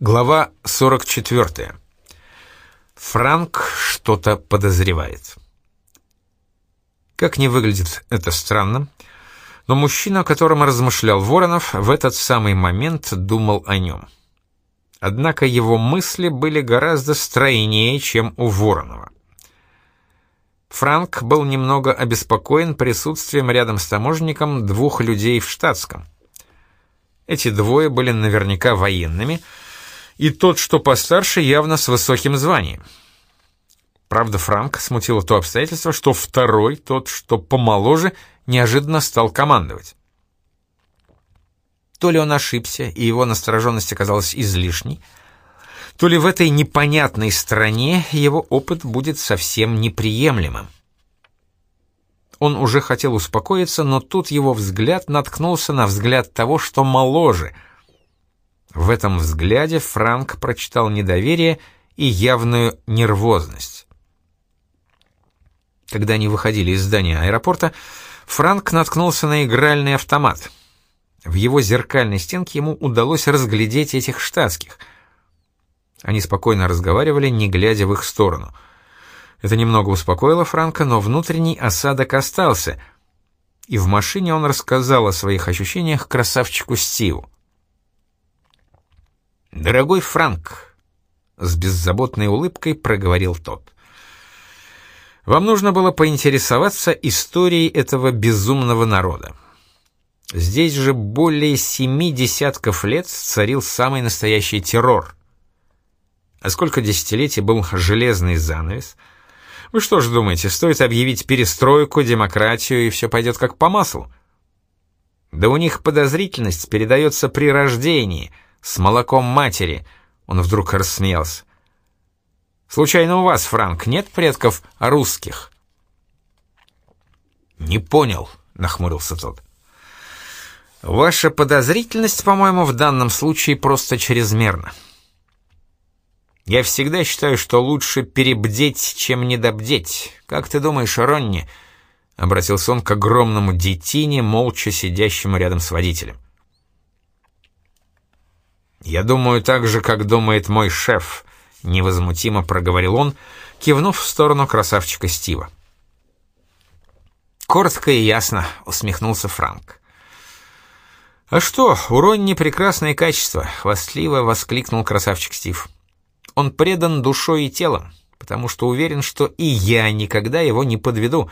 Глава 44. Франк что-то подозревает. Как не выглядит это странно, но мужчина, о котором размышлял Воронов, в этот самый момент думал о нем. Однако его мысли были гораздо стройнее, чем у Воронова. Франк был немного обеспокоен присутствием рядом с таможенником двух людей в штатском. Эти двое были наверняка военными — и тот, что постарше, явно с высоким званием. Правда, Франк смутило то обстоятельство, что второй, тот, что помоложе, неожиданно стал командовать. То ли он ошибся, и его настороженность оказалась излишней, то ли в этой непонятной стране его опыт будет совсем неприемлемым. Он уже хотел успокоиться, но тут его взгляд наткнулся на взгляд того, что моложе — в этом взгляде Франк прочитал недоверие и явную нервозность. Когда они выходили из здания аэропорта, Франк наткнулся на игральный автомат. В его зеркальной стенке ему удалось разглядеть этих штатских. Они спокойно разговаривали, не глядя в их сторону. Это немного успокоило Франка, но внутренний осадок остался, и в машине он рассказал о своих ощущениях красавчику Стиву. «Дорогой Франк», — с беззаботной улыбкой проговорил тот, — «вам нужно было поинтересоваться историей этого безумного народа. Здесь же более семи десятков лет царил самый настоящий террор. А сколько десятилетий был железный занавес? Вы что ж думаете, стоит объявить перестройку, демократию, и все пойдет как по маслу? Да у них подозрительность передается при рождении — с молоком матери!» Он вдруг рассмеялся. «Случайно у вас, Франк, нет предков русских?» «Не понял», — нахмурился тот. «Ваша подозрительность, по-моему, в данном случае просто чрезмерна. Я всегда считаю, что лучше перебдеть, чем недобдеть. Как ты думаешь, Ронни?» — обратился он к огромному детине, молча сидящему рядом с водителем. «Я думаю так же, как думает мой шеф», — невозмутимо проговорил он, кивнув в сторону красавчика Стива. «Коротко и ясно», — усмехнулся Франк. «А что, у Ронни прекрасное качество», — хвастливо воскликнул красавчик Стив. «Он предан душой и телом, потому что уверен, что и я никогда его не подведу,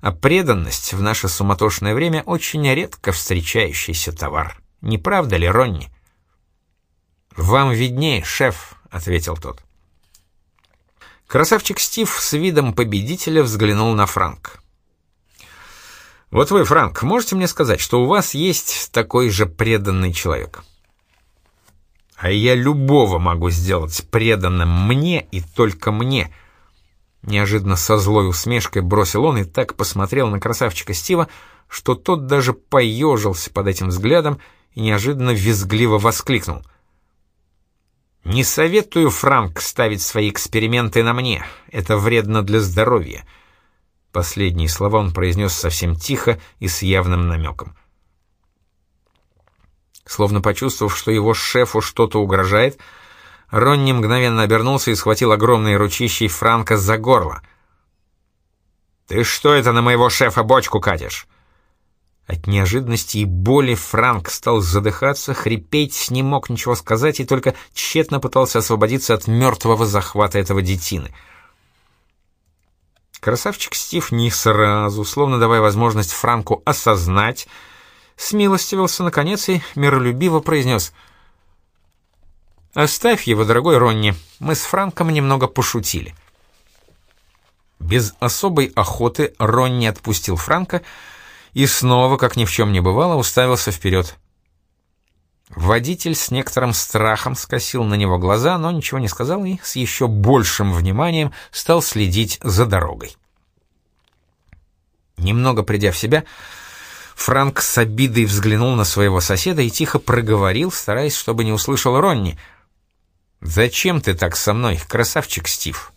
а преданность в наше суматошное время очень редко встречающийся товар. Не правда ли, Ронни?» «Вам виднее, шеф», — ответил тот. Красавчик Стив с видом победителя взглянул на Франк. «Вот вы, Франк, можете мне сказать, что у вас есть такой же преданный человек?» «А я любого могу сделать преданным мне и только мне», Неожиданно со злой усмешкой бросил он и так посмотрел на красавчика Стива, что тот даже поежился под этим взглядом и неожиданно визгливо воскликнул — «Не советую, Франк, ставить свои эксперименты на мне. Это вредно для здоровья». Последние слова он произнес совсем тихо и с явным намеком. Словно почувствовав, что его шефу что-то угрожает, Ронни мгновенно обернулся и схватил огромные ручищей Франка за горло. «Ты что это на моего шефа бочку катишь?» От неожиданности и боли Франк стал задыхаться, хрипеть, не мог ничего сказать и только тщетно пытался освободиться от мертвого захвата этого детины. Красавчик Стив не сразу, словно давая возможность Франку осознать, смилостивился наконец и миролюбиво произнес «Оставь его, дорогой Ронни, мы с Франком немного пошутили». Без особой охоты Ронни отпустил Франка, и снова, как ни в чем не бывало, уставился вперед. Водитель с некоторым страхом скосил на него глаза, но ничего не сказал и с еще большим вниманием стал следить за дорогой. Немного придя в себя, Франк с обидой взглянул на своего соседа и тихо проговорил, стараясь, чтобы не услышал Ронни. «Зачем ты так со мной, красавчик Стив?»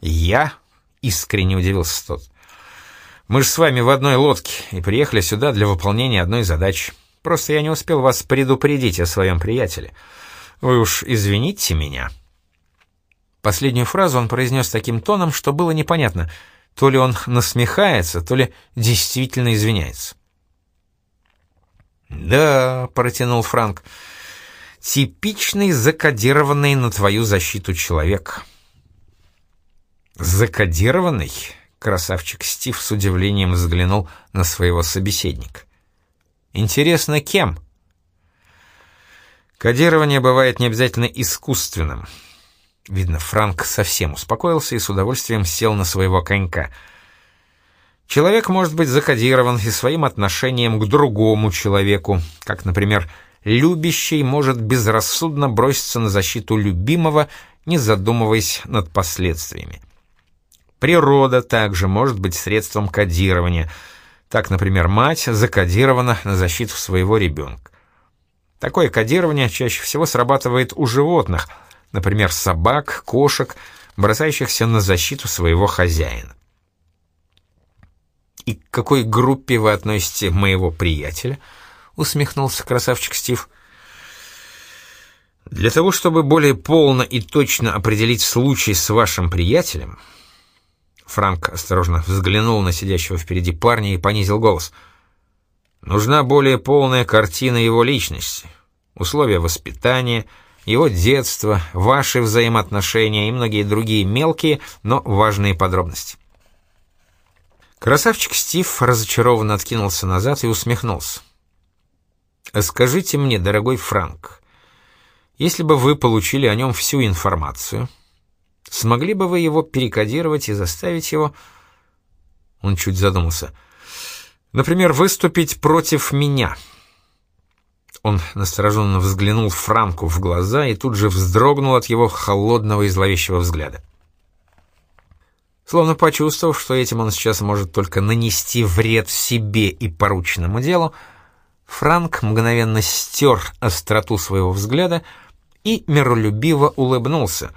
«Я?» — искренне удивился тот. Мы же с вами в одной лодке и приехали сюда для выполнения одной задачи. Просто я не успел вас предупредить о своем приятеле. Вы уж извините меня». Последнюю фразу он произнес таким тоном, что было непонятно, то ли он насмехается, то ли действительно извиняется. «Да», — протянул Франк, — «типичный закодированный на твою защиту человек». «Закодированный?» — красавчик Стив с удивлением взглянул на своего собеседника. «Интересно, кем?» Кодирование бывает не обязательно искусственным. Видно, Франк совсем успокоился и с удовольствием сел на своего конька. Человек может быть закодирован и своим отношением к другому человеку, как, например, любящий может безрассудно броситься на защиту любимого, не задумываясь над последствиями. Природа также может быть средством кодирования. Так, например, мать закодирована на защиту своего ребенка. Такое кодирование чаще всего срабатывает у животных, например, собак, кошек, бросающихся на защиту своего хозяина. «И к какой группе вы относите моего приятеля?» — усмехнулся красавчик Стив. «Для того, чтобы более полно и точно определить случай с вашим приятелем...» Франк осторожно взглянул на сидящего впереди парня и понизил голос — Нужна более полная картина его личности, условия воспитания, его детства, ваши взаимоотношения и многие другие мелкие, но важные подробности. Красавчик Стив разочарованно откинулся назад и усмехнулся. «Скажите мне, дорогой Франк, если бы вы получили о нем всю информацию, смогли бы вы его перекодировать и заставить его...» Он чуть задумался — Например, выступить против меня. Он настороженно взглянул Франку в глаза и тут же вздрогнул от его холодного и зловещего взгляда. Словно почувствовав, что этим он сейчас может только нанести вред себе и порученному делу, Франк мгновенно стер остроту своего взгляда и миролюбиво улыбнулся.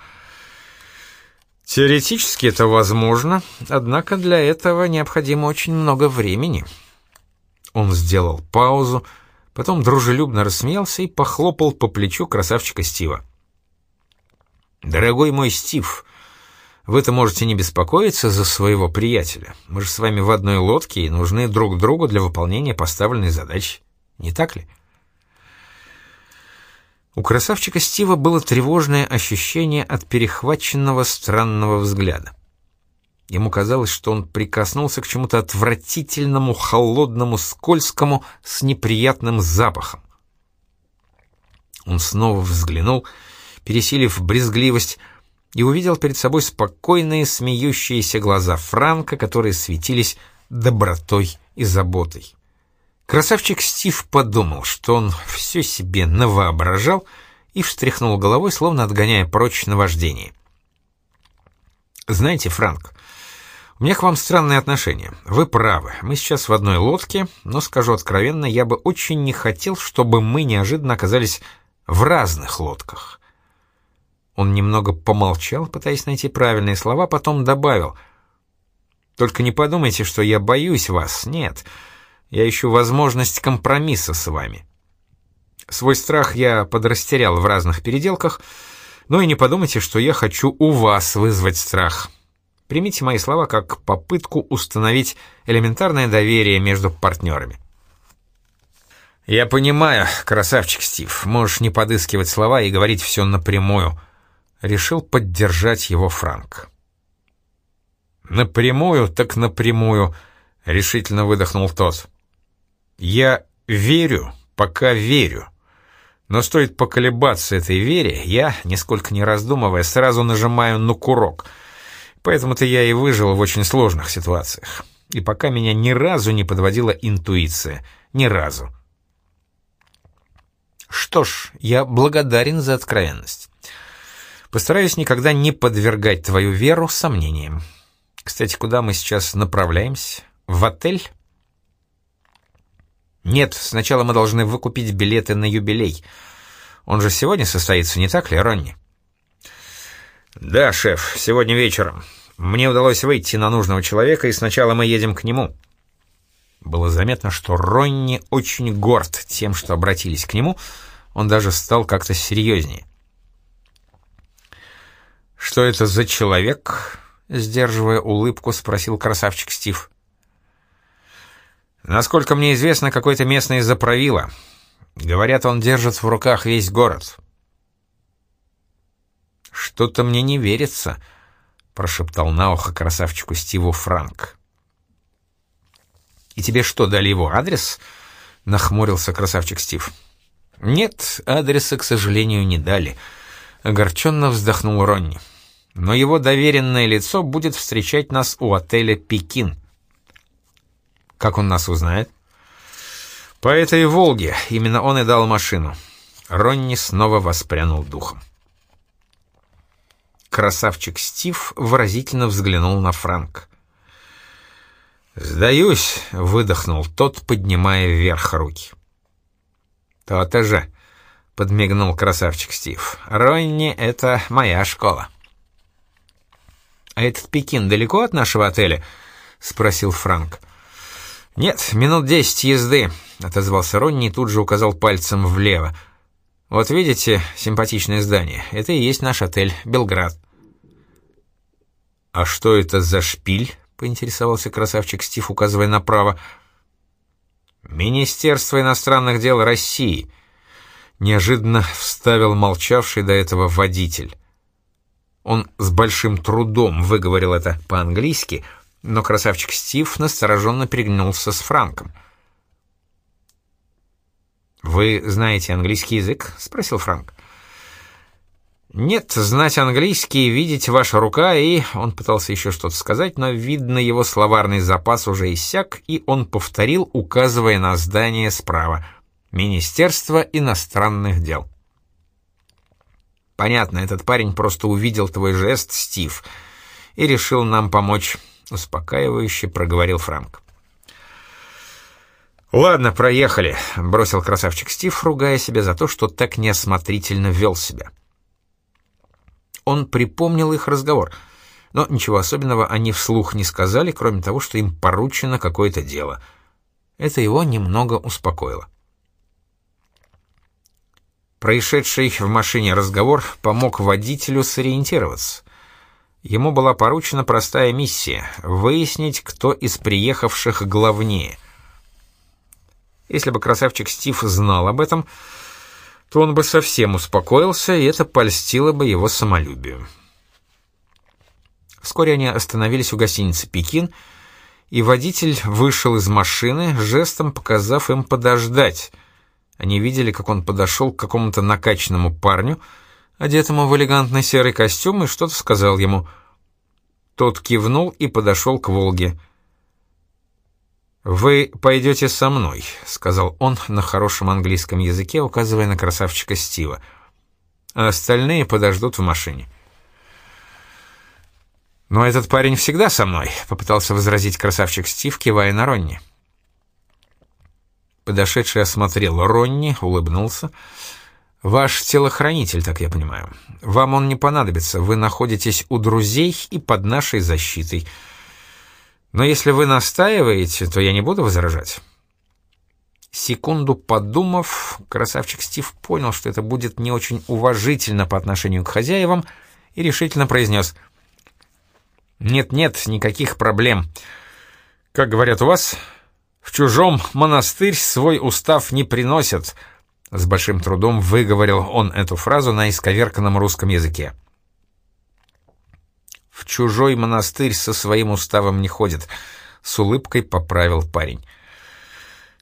«Теоретически это возможно, однако для этого необходимо очень много времени». Он сделал паузу, потом дружелюбно рассмеялся и похлопал по плечу красавчика Стива. «Дорогой мой Стив, вы-то можете не беспокоиться за своего приятеля. Мы же с вами в одной лодке и нужны друг другу для выполнения поставленной задачи. Не так ли?» У красавчика Стива было тревожное ощущение от перехваченного странного взгляда. Ему казалось, что он прикоснулся к чему-то отвратительному, холодному, скользкому, с неприятным запахом. Он снова взглянул, пересилив брезгливость, и увидел перед собой спокойные, смеющиеся глаза Франка, которые светились добротой и заботой. Красавчик Стив подумал, что он все себе навоображал и встряхнул головой, словно отгоняя прочь наваждение. «Знаете, Франк, у меня к вам странное отношение. Вы правы, мы сейчас в одной лодке, но, скажу откровенно, я бы очень не хотел, чтобы мы неожиданно оказались в разных лодках. Он немного помолчал, пытаясь найти правильные слова, потом добавил. «Только не подумайте, что я боюсь вас. Нет, я ищу возможность компромисса с вами. Свой страх я подрастерял в разных переделках, но и не подумайте, что я хочу у вас вызвать страх». Примите мои слова как попытку установить элементарное доверие между партнерами. «Я понимаю, красавчик Стив, можешь не подыскивать слова и говорить все напрямую», — решил поддержать его Франк. «Напрямую, так напрямую», — решительно выдохнул тот. «Я верю, пока верю. Но стоит поколебаться этой вере, я, нисколько не раздумывая, сразу нажимаю на курок — Поэтому-то я и выжил в очень сложных ситуациях. И пока меня ни разу не подводила интуиция. Ни разу. Что ж, я благодарен за откровенность. Постараюсь никогда не подвергать твою веру сомнениям. Кстати, куда мы сейчас направляемся? В отель? Нет, сначала мы должны выкупить билеты на юбилей. Он же сегодня состоится, не так ли, Ронни? «Да, шеф, сегодня вечером. Мне удалось выйти на нужного человека, и сначала мы едем к нему». Было заметно, что Ронни очень горд тем, что обратились к нему, он даже стал как-то серьезнее. «Что это за человек?» — сдерживая улыбку, спросил красавчик Стив. «Насколько мне известно, какой-то местный заправила. Говорят, он держит в руках весь город». «Что-то мне не верится», — прошептал на ухо красавчику Стиву Франк. «И тебе что, дали его адрес?» — нахмурился красавчик Стив. «Нет, адреса, к сожалению, не дали», — огорченно вздохнул Ронни. «Но его доверенное лицо будет встречать нас у отеля «Пекин». «Как он нас узнает?» «По этой «Волге» именно он и дал машину». Ронни снова воспрянул духом. Красавчик Стив выразительно взглянул на Франк. «Сдаюсь», — выдохнул тот, поднимая вверх руки. «То-то же», — подмигнул красавчик Стив. «Ронни — это моя школа». «А этот Пекин далеко от нашего отеля?» — спросил Франк. «Нет, минут десять езды», — отозвался Ронни и тут же указал пальцем влево. «Вот видите симпатичное здание? Это и есть наш отель «Белград». «А что это за шпиль?» — поинтересовался красавчик Стив, указывая направо. «Министерство иностранных дел России», — неожиданно вставил молчавший до этого водитель. Он с большим трудом выговорил это по-английски, но красавчик Стив настороженно переглянулся с Франком. «Вы знаете английский язык?» — спросил Франк. «Нет, знать английский, видеть ваша рука и...» Он пытался еще что-то сказать, но, видно, его словарный запас уже иссяк, и он повторил, указывая на здание справа. «Министерство иностранных дел». «Понятно, этот парень просто увидел твой жест, Стив, и решил нам помочь», — успокаивающе проговорил Франк. «Ладно, проехали», — бросил красавчик Стив, ругая себя за то, что так неосмотрительно вел себя. Он припомнил их разговор, но ничего особенного они вслух не сказали, кроме того, что им поручено какое-то дело. Это его немного успокоило. Происшедший в машине разговор помог водителю сориентироваться. Ему была поручена простая миссия — выяснить, кто из приехавших главнее. Если бы красавчик Стив знал об этом, то он бы совсем успокоился, и это польстило бы его самолюбию. Вскоре они остановились у гостиницы «Пекин», и водитель вышел из машины, жестом показав им подождать. Они видели, как он подошел к какому-то накачанному парню, одетому в элегантный серый костюм, и что-то сказал ему. Тот кивнул и подошел к «Волге». «Вы пойдете со мной», — сказал он на хорошем английском языке, указывая на красавчика Стива. «А остальные подождут в машине». «Но этот парень всегда со мной», — попытался возразить красавчик Стив, кивая на Ронни. Подошедший осмотрел Ронни, улыбнулся. «Ваш телохранитель, так я понимаю. Вам он не понадобится, вы находитесь у друзей и под нашей защитой». Но если вы настаиваете, то я не буду возражать». Секунду подумав, красавчик Стив понял, что это будет не очень уважительно по отношению к хозяевам, и решительно произнес «Нет-нет, никаких проблем. Как говорят у вас, в чужом монастырь свой устав не приносят». С большим трудом выговорил он эту фразу на исковерканном русском языке в чужой монастырь со своим уставом не ходит», — с улыбкой поправил парень.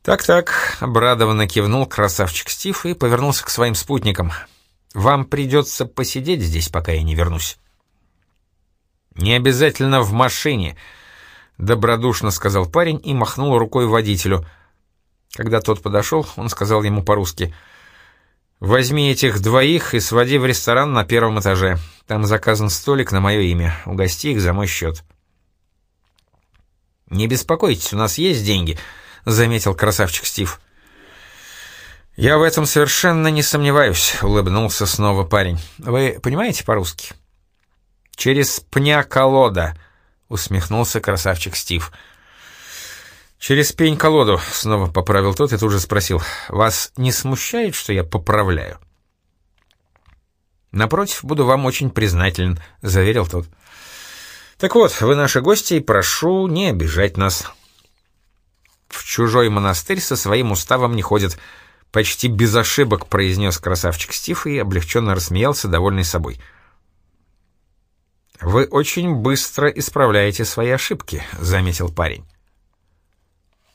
«Так-так», — обрадованно кивнул красавчик Стив и повернулся к своим спутникам. «Вам придется посидеть здесь, пока я не вернусь». «Не обязательно в машине», — добродушно сказал парень и махнул рукой водителю. Когда тот подошел, он сказал ему по-русски — «Возьми этих двоих и своди в ресторан на первом этаже. Там заказан столик на мое имя. Угости их за мой счет». «Не беспокойтесь, у нас есть деньги», — заметил красавчик Стив. «Я в этом совершенно не сомневаюсь», — улыбнулся снова парень. «Вы понимаете по-русски?» «Через пня-колода», — усмехнулся красавчик Стив. «Стив». «Через пень-колоду», — снова поправил тот и тут же спросил. «Вас не смущает, что я поправляю?» Напротив, буду вам очень признателен, заверил тот. Так вот, вы наши гости, и прошу не обижать нас. В чужой монастырь со своим уставом не ходят. Почти без ошибок произнес красавчик Стив и облегченно рассмеялся, довольный собой. «Вы очень быстро исправляете свои ошибки», — заметил парень.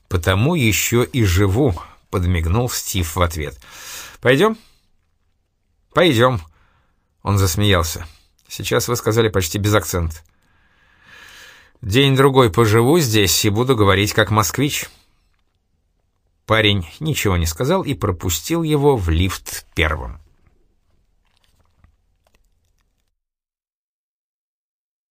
«Потому еще и живу», — подмигнул Стив в ответ. «Пойдем?» «Пойдем», — он засмеялся. «Сейчас вы сказали почти без акцента». «День-другой поживу здесь и буду говорить как москвич». Парень ничего не сказал и пропустил его в лифт первым.